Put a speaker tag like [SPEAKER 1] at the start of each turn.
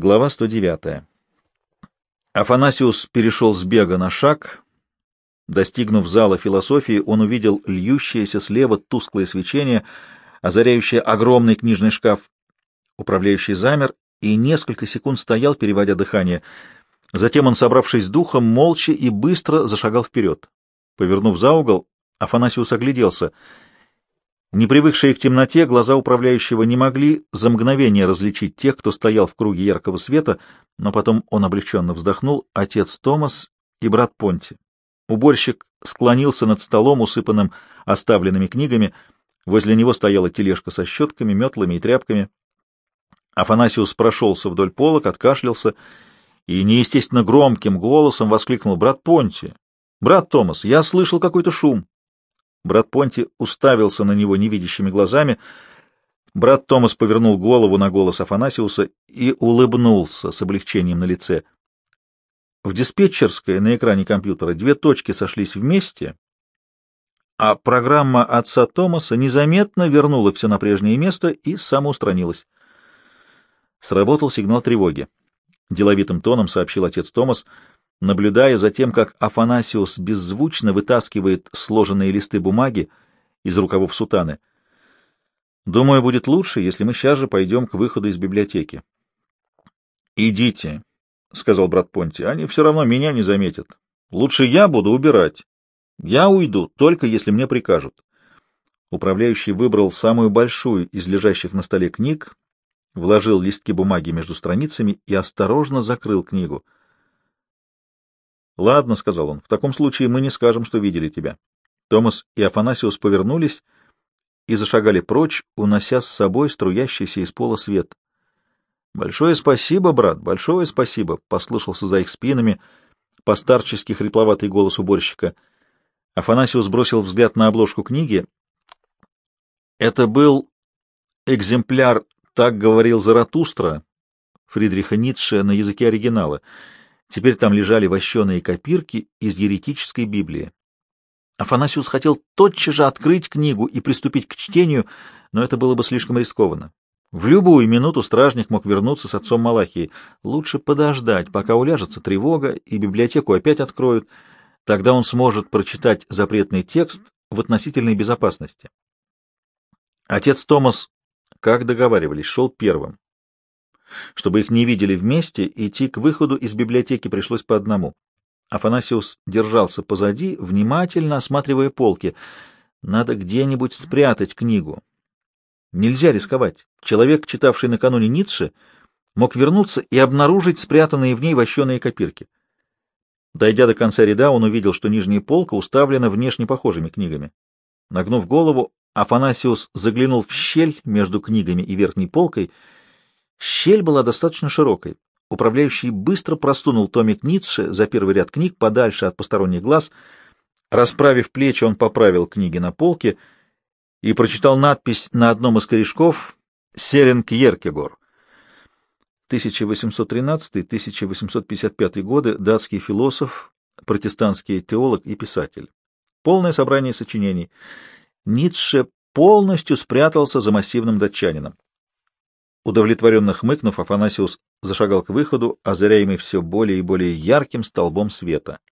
[SPEAKER 1] Глава 109. Афанасиус перешел с бега на шаг. Достигнув зала философии, он увидел льющееся слева тусклое свечение, озаряющее огромный книжный шкаф. Управляющий замер и несколько секунд стоял, переводя дыхание. Затем он, собравшись духом, молча и быстро зашагал вперед. Повернув за угол, Афанасиус огляделся — не привыкшие к темноте, глаза управляющего не могли за мгновение различить тех, кто стоял в круге яркого света, но потом он облегченно вздохнул, отец Томас и брат Понти. Уборщик склонился над столом, усыпанным оставленными книгами. Возле него стояла тележка со щетками, метлами и тряпками. Афанасиус прошелся вдоль полок, откашлялся и неестественно громким голосом воскликнул «Брат Понти! Брат Томас, я слышал какой-то шум!» Брат Понти уставился на него невидящими глазами. Брат Томас повернул голову на голос Афанасиуса и улыбнулся с облегчением на лице. В диспетчерской на экране компьютера две точки сошлись вместе, а программа отца Томаса незаметно вернула все на прежнее место и самоустранилась. Сработал сигнал тревоги. Деловитым тоном сообщил отец Томас — наблюдая за тем, как Афанасиус беззвучно вытаскивает сложенные листы бумаги из рукавов сутаны. «Думаю, будет лучше, если мы сейчас же пойдем к выходу из библиотеки». «Идите», — сказал брат Понти, — «они все равно меня не заметят. Лучше я буду убирать. Я уйду, только если мне прикажут». Управляющий выбрал самую большую из лежащих на столе книг, вложил листки бумаги между страницами и осторожно закрыл книгу — «Ладно», — сказал он, — «в таком случае мы не скажем, что видели тебя». Томас и Афанасиус повернулись и зашагали прочь, унося с собой струящийся из пола свет. «Большое спасибо, брат, большое спасибо», — послышался за их спинами постарческий хрипловатый голос уборщика. Афанасиус бросил взгляд на обложку книги. Это был экземпляр «Так говорил Заратустра» Фридриха Ницше на языке оригинала — Теперь там лежали вощеные копирки из еретической Библии. Афанасиус хотел тотчас же открыть книгу и приступить к чтению, но это было бы слишком рискованно. В любую минуту стражник мог вернуться с отцом Малахии. Лучше подождать, пока уляжется тревога и библиотеку опять откроют. Тогда он сможет прочитать запретный текст в относительной безопасности. Отец Томас, как договаривались, шел первым. Чтобы их не видели вместе, идти к выходу из библиотеки пришлось по одному. Афанасиус держался позади, внимательно осматривая полки. Надо где-нибудь спрятать книгу. Нельзя рисковать. Человек, читавший накануне Ницше, мог вернуться и обнаружить спрятанные в ней вощеные копирки. Дойдя до конца ряда, он увидел, что нижняя полка уставлена внешне похожими книгами. Нагнув голову, Афанасиус заглянул в щель между книгами и верхней полкой — Щель была достаточно широкой. Управляющий быстро простунул томик Ницше за первый ряд книг подальше от посторонних глаз. Расправив плечи, он поправил книги на полке и прочитал надпись на одном из корешков «Серенг Еркегор». 1813-1855 годы, датский философ, протестантский теолог и писатель. Полное собрание сочинений. Ницше полностью спрятался за массивным датчанином. Удовлетворенно хмыкнув, Афанасиус зашагал к выходу, озаряемый все более и более ярким столбом света —